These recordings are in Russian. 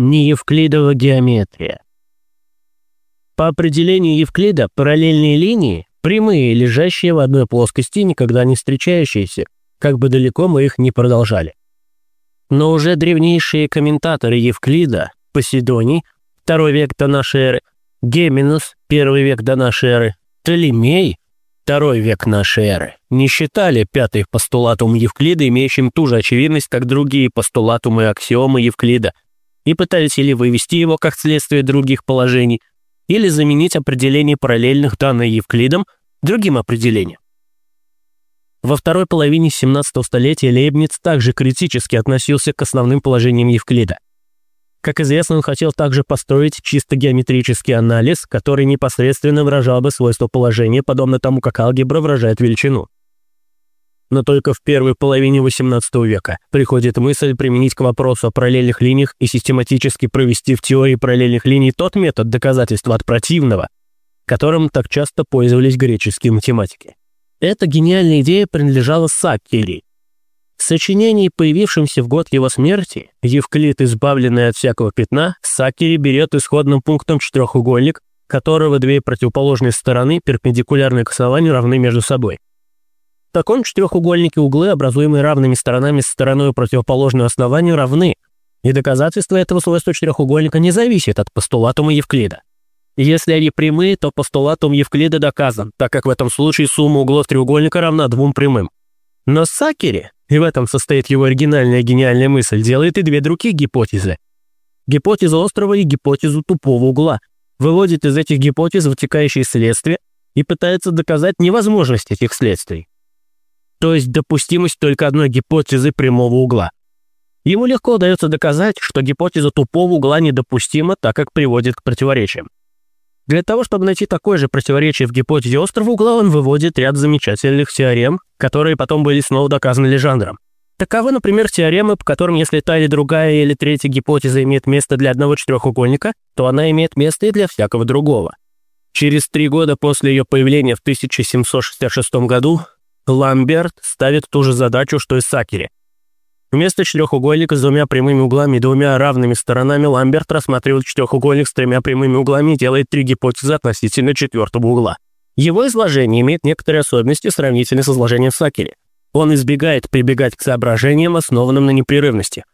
Неевклидова геометрия. По определению Евклида, параллельные линии – прямые, лежащие в одной плоскости, никогда не встречающиеся, как бы далеко мы их ни продолжали. Но уже древнейшие комментаторы Евклида, Поседоний, второй век до нашей эры, Геминус, первый век до нашей эры, Толемей, второй век нашей эры, не считали пятый постулатум Евклида имеющим ту же очевидность, как другие постулатумы и аксиомы Евклида – и пытались или вывести его как следствие других положений, или заменить определение параллельных данное Евклидом другим определением. Во второй половине 17 столетия Лейбниц также критически относился к основным положениям Евклида. Как известно, он хотел также построить чисто геометрический анализ, который непосредственно выражал бы свойства положения, подобно тому, как алгебра выражает величину но только в первой половине XVIII века приходит мысль применить к вопросу о параллельных линиях и систематически провести в теории параллельных линий тот метод доказательства от противного, которым так часто пользовались греческие математики. Эта гениальная идея принадлежала Саккери. В сочинении, появившемся в год его смерти, Евклид, избавленный от всякого пятна, Саккери берет исходным пунктом четырехугольник, которого две противоположные стороны, перпендикулярные к основанию, равны между собой. Таком четырехугольнике углы, образуемые равными сторонами с стороной противоположную основанию, равны, и доказательство этого свойства четырехугольника не зависит от постулатума Евклида. Если они прямые, то постулатум Евклида доказан, так как в этом случае сумма углов треугольника равна двум прямым. Но Сакери, и в этом состоит его оригинальная гениальная мысль, делает и две другие гипотезы. Гипотезу острова и гипотезу тупого угла. Выводит из этих гипотез вытекающие следствия и пытается доказать невозможность этих следствий то есть допустимость только одной гипотезы прямого угла. Ему легко удается доказать, что гипотеза тупого угла недопустима, так как приводит к противоречиям. Для того, чтобы найти такое же противоречие в гипотезе острого угла, он выводит ряд замечательных теорем, которые потом были снова доказаны Лежандром. Таковы, например, теоремы, по которым если та или другая или третья гипотеза имеет место для одного четырехугольника, то она имеет место и для всякого другого. Через три года после ее появления в 1766 году Ламберт ставит ту же задачу, что и Сакери. Вместо четырехугольника с двумя прямыми углами и двумя равными сторонами Ламберт рассматривает четырехугольник с тремя прямыми углами и делает три гипотезы относительно четвертого угла. Его изложение имеет некоторые особенности сравнительно с изложением Сакери. Он избегает прибегать к соображениям, основанным на непрерывности.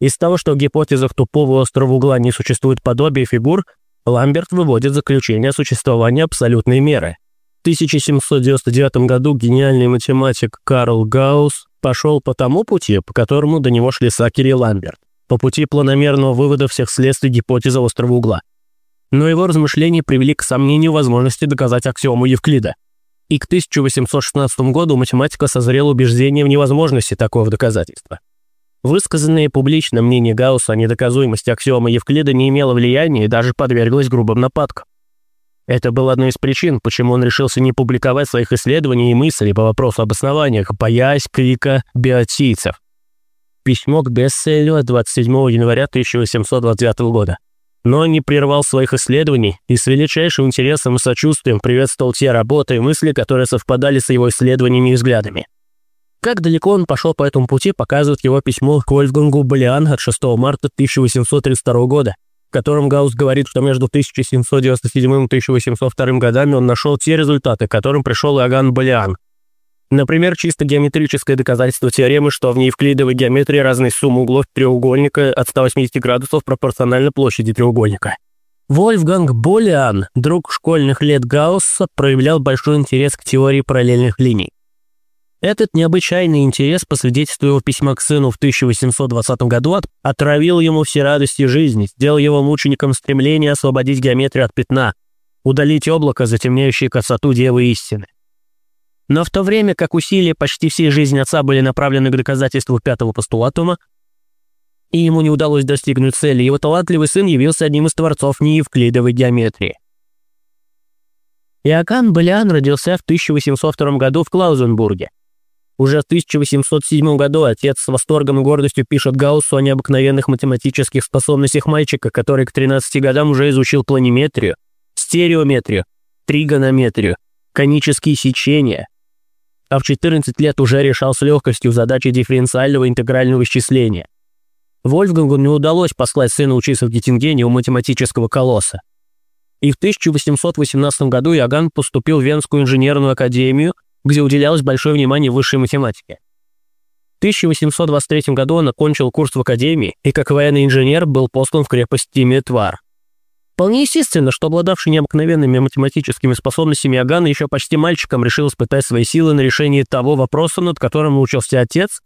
Из того, что в гипотезах тупого острого угла не существует подобия фигур, Ламберт выводит заключение о существовании абсолютной меры – 1799 году гениальный математик Карл Гаусс пошел по тому пути, по которому до него шли Сакер и Ламберт, по пути планомерного вывода всех следствий гипотезы острого угла. Но его размышления привели к сомнению возможности доказать аксиому Евклида. И к 1816 году математика созрело убеждение в невозможности такого доказательства. Высказанное публично мнение Гаусса о недоказуемости аксиома Евклида не имело влияния и даже подверглось грубым нападкам. Это было одной из причин, почему он решился не публиковать своих исследований и мыслей по вопросу об основаниях, боясь крика биотийцев. Письмо к Бесселю от 27 января 1829 года. Но он не прервал своих исследований и с величайшим интересом и сочувствием приветствовал те работы и мысли, которые совпадали с его исследованиями и взглядами. Как далеко он пошел по этому пути, показывает его письмо к Вольфгангу Балиан от 6 марта 1832 года, котором Гаусс говорит, что между 1797 и 1802 годами он нашел те результаты, к которым пришел Иоганн Балиан. Например, чисто геометрическое доказательство теоремы, что в неевклидовой геометрии разные суммы углов треугольника от 180 градусов пропорциональны площади треугольника. Вольфганг Болиан, друг школьных лет Гаусса, проявлял большой интерес к теории параллельных линий. Этот необычайный интерес, по свидетельству его письма к сыну в 1820 году, отравил ему все радости жизни, сделал его мучеником стремления освободить геометрию от пятна, удалить облако, затемняющее красоту Девы истины. Но в то время как усилия почти всей жизни отца были направлены к доказательству пятого постулатума, и ему не удалось достигнуть цели, его талантливый сын явился одним из творцов неевклидовой геометрии. Иоганн Балиан родился в 1802 году в Клаузенбурге. Уже в 1807 году отец с восторгом и гордостью пишет Гауссу о необыкновенных математических способностях мальчика, который к 13 годам уже изучил планиметрию, стереометрию, тригонометрию, конические сечения, а в 14 лет уже решал с легкостью задачи дифференциального интегрального исчисления. Вольфгангу не удалось послать сына учиться в Геттингене у математического колосса. И в 1818 году Иоганн поступил в Венскую инженерную академию, где уделялось большое внимание высшей математике. В 1823 году он окончил курс в академии и как военный инженер был послан в крепость Тимитвар. Вполне естественно, что обладавший необыкновенными математическими способностями Иоганн еще почти мальчиком решил испытать свои силы на решении того вопроса, над которым научился отец,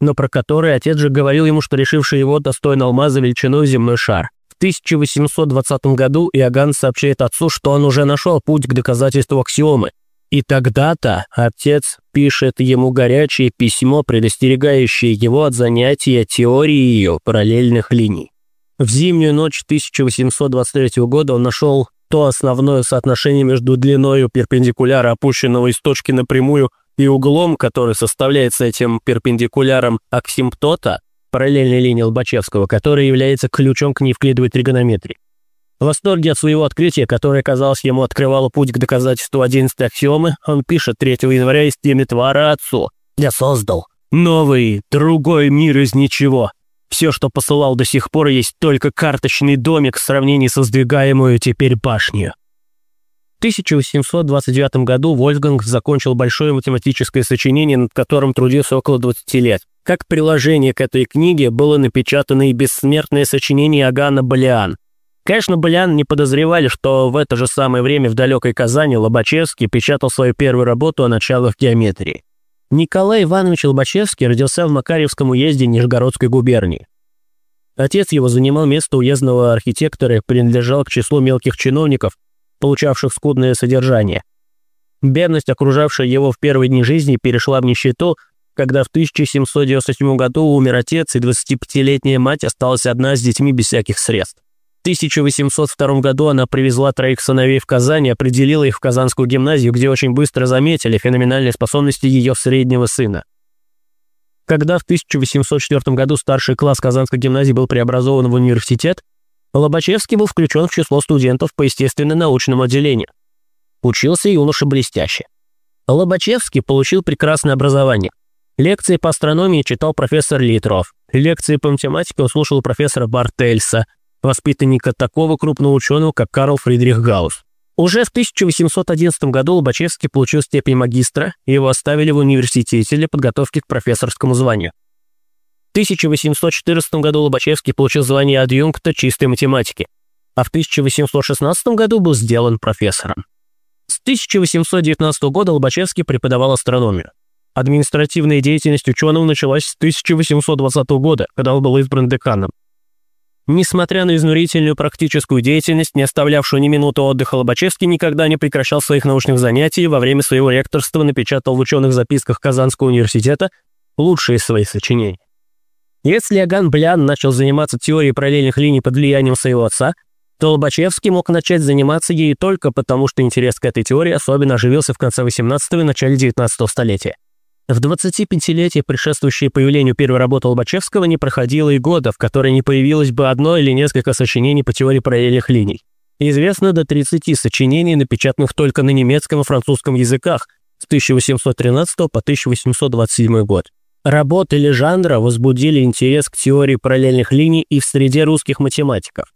но про который отец же говорил ему, что решивший его достоин алмаза величиной земной шар. В 1820 году Иоганн сообщает отцу, что он уже нашел путь к доказательству аксиомы. И тогда-то отец пишет ему горячее письмо, предостерегающее его от занятия теорией параллельных линий. В зимнюю ночь 1823 года он нашел то основное соотношение между длиной перпендикуляра, опущенного из точки напрямую, и углом, который составляется этим перпендикуляром аксимптота, параллельной линии Лобачевского, которая является ключом к неевклидовой тригонометрии. В восторге от своего открытия, которое, казалось, ему открывало путь к доказательству 11 аксиомы, он пишет 3 января из Тимитвара отцу. «Я создал новый, другой мир из ничего. Все, что посылал до сих пор, есть только карточный домик в сравнении со сдвигаемую теперь башню». В 1829 году Вольфганг закончил большое математическое сочинение, над которым трудился около 20 лет. Как приложение к этой книге было напечатано и бессмертное сочинение Агана Балиан. Конечно, Балиан не подозревали, что в это же самое время в далекой Казани Лобачевский печатал свою первую работу о началах геометрии. Николай Иванович Лобачевский родился в Макарьевском уезде Нижегородской губернии. Отец его занимал место уездного архитектора и принадлежал к числу мелких чиновников, получавших скудное содержание. Бедность, окружавшая его в первые дни жизни, перешла в нищету, когда в 1797 году умер отец, и 25-летняя мать осталась одна с детьми без всяких средств. В 1802 году она привезла троих сыновей в Казань и определила их в Казанскую гимназию, где очень быстро заметили феноменальные способности ее среднего сына. Когда в 1804 году старший класс Казанской гимназии был преобразован в университет, Лобачевский был включен в число студентов по естественно-научному отделению. Учился юноша блестяще. Лобачевский получил прекрасное образование. Лекции по астрономии читал профессор Литров. Лекции по математике он слушал профессора Бартельса, воспитанника такого крупного ученого, как Карл Фридрих Гаусс. Уже в 1811 году Лобачевский получил степень магистра, и его оставили в университете для подготовки к профессорскому званию. 1814 году Лобачевский получил звание адъюнкта чистой математики, а в 1816 году был сделан профессором. С 1819 года Лобачевский преподавал астрономию. Административная деятельность ученого началась с 1820 года, когда он был избран деканом. Несмотря на изнурительную практическую деятельность, не оставлявшую ни минуты отдыха, Лобачевский никогда не прекращал своих научных занятий и во время своего ректорства напечатал в ученых записках Казанского университета лучшие свои сочинения. Если Иоганн Блян начал заниматься теорией параллельных линий под влиянием своего отца, то Лобачевский мог начать заниматься ею только потому, что интерес к этой теории особенно оживился в конце 18 и начале 19 столетия. В 25-летие, предшествующее появлению первой работы Лобачевского, не проходило и года, в которой не появилось бы одно или несколько сочинений по теории параллельных линий. Известно до 30 сочинений, напечатанных только на немецком и французском языках с 1813 по 1827 год. Работы Лежандра возбудили интерес к теории параллельных линий и в среде русских математиков.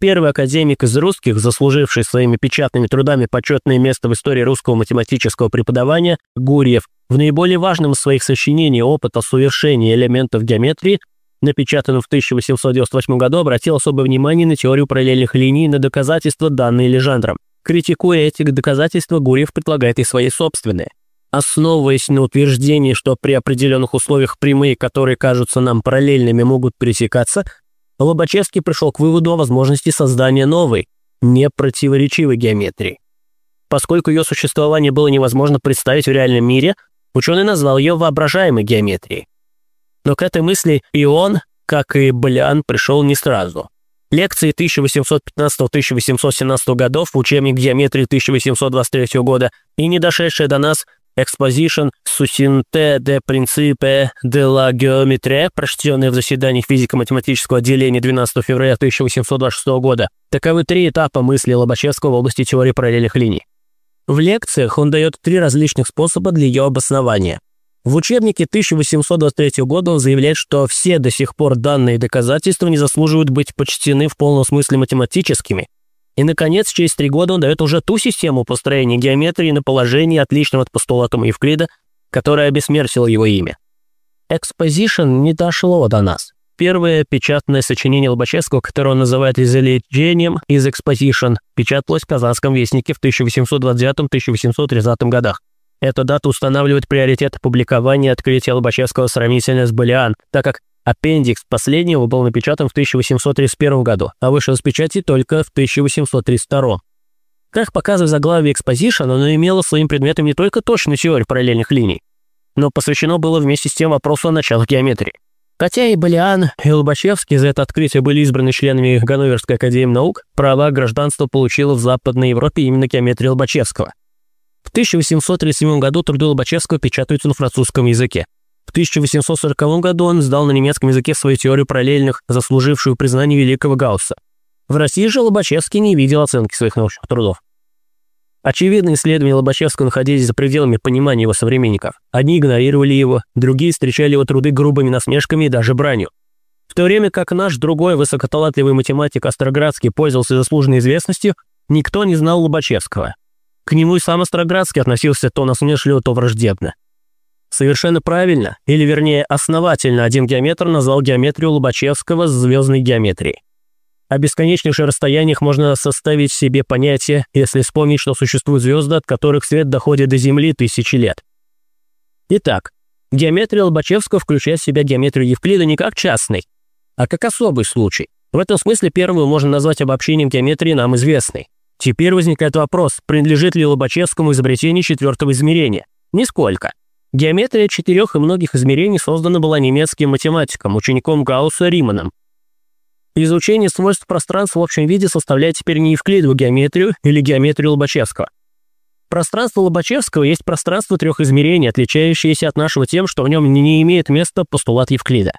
Первый академик из русских, заслуживший своими печатными трудами почетное место в истории русского математического преподавания, Гурьев, в наиболее важном из своих сочинений «Опыт о совершении элементов геометрии», напечатанном в 1898 году, обратил особое внимание на теорию параллельных линий на доказательства, данные Лежандром. Критикуя эти доказательства, Гурьев предлагает и свои собственные. Основываясь на утверждении, что при определенных условиях прямые, которые кажутся нам параллельными, могут пересекаться, Лобачевский пришел к выводу о возможности создания новой, непротиворечивой геометрии. Поскольку ее существование было невозможно представить в реальном мире, ученый назвал ее воображаемой геометрией. Но к этой мысли и он, как и Балиан, пришел не сразу. Лекции 1815-1817 годов, учебник геометрии 1823 года и не дошедшая до нас Exposition Suscinte de Principe de la Geometrie, прочтенная в заседании физико-математического отделения 12 февраля 1826 года. Таковы три этапа мысли Лобачевского в области теории параллельных линий. В лекциях он дает три различных способа для ее обоснования. В учебнике 1823 года он заявляет, что все до сих пор данные доказательства не заслуживают быть почтены в полном смысле математическими. И, наконец, через три года он дает уже ту систему построения геометрии на положении, отличном от постулатума Евклида, которая обесмертила его имя. Exposition не дошло до нас. Первое печатное сочинение Лобачевского, которое он называет изолечением из Exposition, печаталось в Казанском вестнике в 1829-1830 годах. Эта дата устанавливает приоритет публикования открытия Лобачевского сравнительно с Болиан, так как аппендикс последнего был напечатан в 1831 году, а вышел с печати только в 1832. Как показывает заглавие Exposition, оно имело своим предметом не только точную теорию параллельных линий, но посвящено было вместе с тем вопросу о началах геометрии. Хотя и Балиан, и Лобачевский за это открытие были избраны членами Ганноверской академии наук, права гражданства получила в Западной Европе именно геометрия Лобачевского. В 1837 году труды Лобачевского печатаются на французском языке. В 1840 году он сдал на немецком языке свою теорию параллельных, заслужившую признание великого Гаусса. В России же Лобачевский не видел оценки своих научных трудов. Очевидно, исследования Лобачевского находились за пределами понимания его современников. Одни игнорировали его, другие встречали его труды грубыми насмешками и даже бранью. В то время как наш другой высокоталантливый математик Остроградский пользовался заслуженной известностью, никто не знал Лобачевского. К нему и сам Остроградский относился то насмешливо, то враждебно. Совершенно правильно, или вернее основательно, один геометр назвал геометрию Лобачевского звездной геометрией. О бесконечных расстояниях можно составить себе понятие, если вспомнить, что существуют звезды, от которых свет доходит до Земли тысячи лет. Итак, геометрия Лобачевского включает в себя геометрию Евклида не как частный, а как особый случай. В этом смысле первую можно назвать обобщением геометрии нам известной. Теперь возникает вопрос, принадлежит ли Лобачевскому изобретение четвертого измерения? Нисколько. Геометрия четырех и многих измерений создана была немецким математиком, учеником Гаусса Риманом. Изучение свойств пространства в общем виде составляет теперь не Евклидову геометрию или геометрию Лобачевского. Пространство Лобачевского есть пространство трех измерений, отличающееся от нашего тем, что в нем не имеет места постулат Евклида.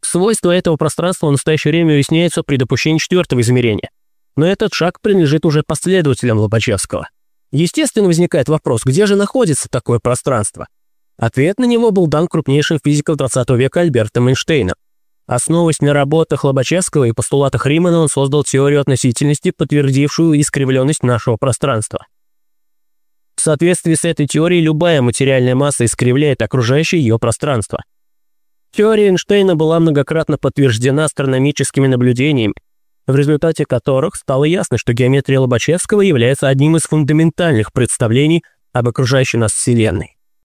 Свойства этого пространства в настоящее время уясняются при допущении четвертого измерения. Но этот шаг принадлежит уже последователям Лобачевского. Естественно, возникает вопрос, где же находится такое пространство? Ответ на него был дан крупнейшим физиком 20 века Альбертом Эйнштейном. Основываясь на работах Лобачевского и постулатах Римана, он создал теорию относительности, подтвердившую искривленность нашего пространства. В соответствии с этой теорией любая материальная масса искривляет окружающее ее пространство. Теория Эйнштейна была многократно подтверждена астрономическими наблюдениями, в результате которых стало ясно, что геометрия Лобачевского является одним из фундаментальных представлений об окружающей нас Вселенной.